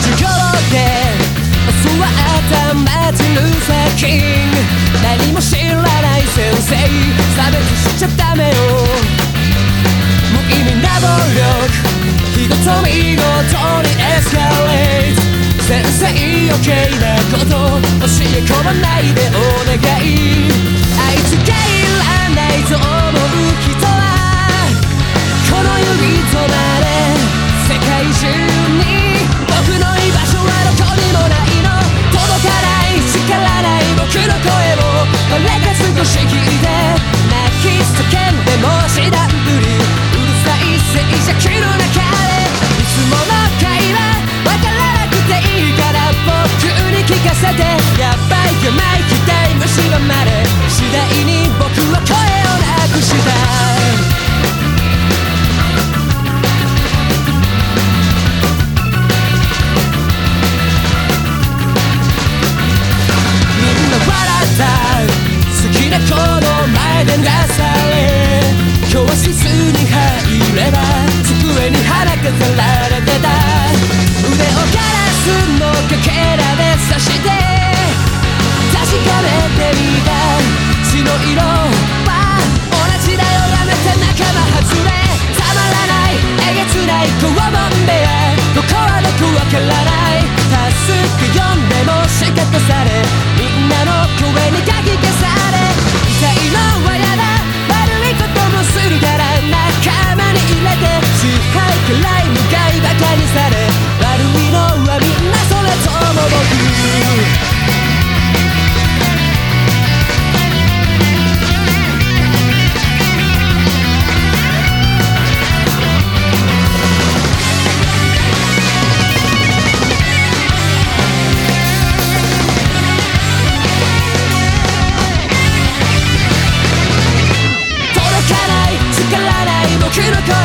時頃で明日は頭待ち先何も知らない先生。差別しちゃダメよ無意味な暴力日ごと見事にエスカレート先生余計なこと教え込まないでおな she's のかけらで刺して確かめてみた血の色は同じだよやめて仲間外れ。たまらない。えげつない拷問部屋どこは僕わからない。助け読んでも仕方され。みんなの声にかき消され。痛いのはやだ。悪いこともするから仲間に入れて。支配くらい向かいばかりさ。れの顔